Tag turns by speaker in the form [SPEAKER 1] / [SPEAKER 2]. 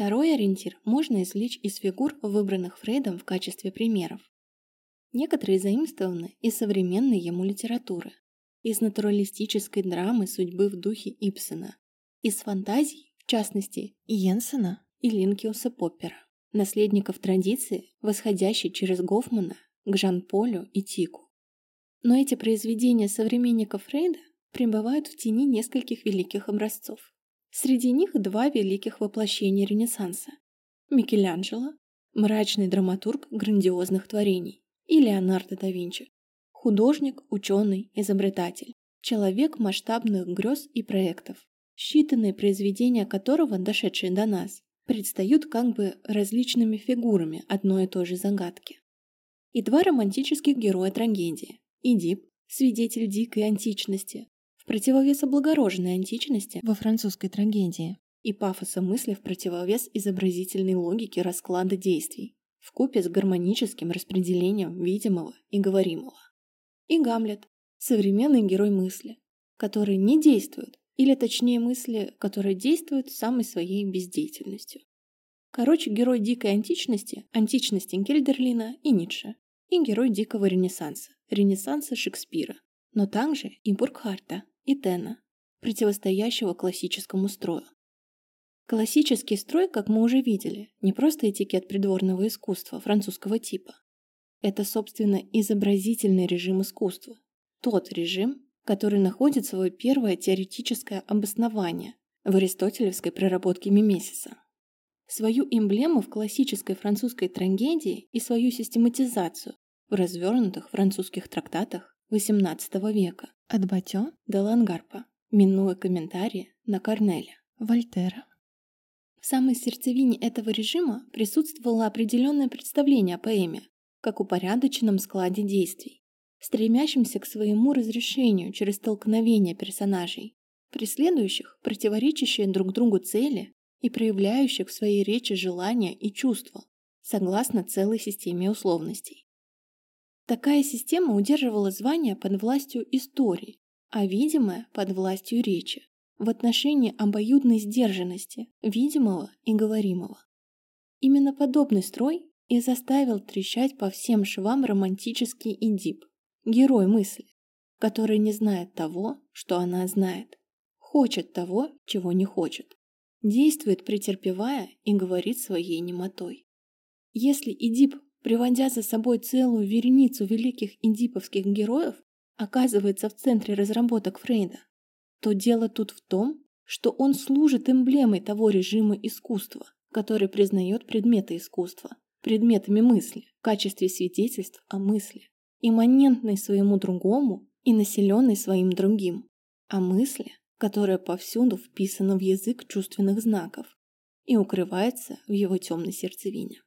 [SPEAKER 1] Второй ориентир можно извлечь из фигур, выбранных Фрейдом в качестве примеров. Некоторые заимствованы из современной ему литературы, из натуралистической драмы судьбы в духе Ипсена, из фантазий, в частности, Йенсена и Линкиуса Поппера, наследников традиции, восходящей через Гофмана к Жан-Полю и Тику. Но эти произведения современников Фрейда пребывают в тени нескольких великих образцов. Среди них два великих воплощения Ренессанса – Микеланджело, мрачный драматург грандиозных творений, и Леонардо да Винчи, художник, ученый, изобретатель, человек масштабных грез и проектов, считанные произведения которого, дошедшие до нас, предстают как бы различными фигурами одной и той же загадки. И два романтических героя трагедии – Идип, свидетель дикой античности, в противовес облагороженной античности во французской трагедии и пафоса мысли в противовес изобразительной логике расклада действий, в купе с гармоническим распределением видимого и говоримого. И Гамлет – современный герой мысли, который не действует, или точнее мысли, которые действуют самой своей бездеятельностью. Короче, герой дикой античности, античности Гельдерлина и Ницше, и герой дикого ренессанса, ренессанса Шекспира, но также и Буркхарта, и Тена, противостоящего классическому строю. Классический строй, как мы уже видели, не просто этикет придворного искусства французского типа. Это, собственно, изобразительный режим искусства. Тот режим, который находит свое первое теоретическое обоснование в аристотелевской проработке Мимесиса. Свою эмблему в классической французской трагедии и свою систематизацию в развернутых французских трактатах XVIII века от Батё до Лангарпа, минуя комментарии на Корнеля, Вольтера. В самой сердцевине этого режима присутствовало определенное представление о поэме, как упорядоченном складе действий, стремящемся к своему разрешению через столкновение персонажей, преследующих противоречащие друг другу цели и проявляющих в своей речи желания и чувства, согласно целой системе условностей. Такая система удерживала звание под властью истории, а видимое под властью речи, в отношении обоюдной сдержанности, видимого и говоримого. Именно подобный строй и заставил трещать по всем швам романтический Эдип, герой мысли, который не знает того, что она знает, хочет того, чего не хочет, действует претерпевая и говорит своей немотой. Если Эдип приводя за собой целую вереницу великих индиповских героев, оказывается в центре разработок Фрейда, то дело тут в том, что он служит эмблемой того режима искусства, который признает предметы искусства, предметами мысли в качестве свидетельств о мысли, имманентной своему другому и населенной своим другим, о мысли, которая повсюду вписана в язык чувственных знаков и укрывается в его темной сердцевине.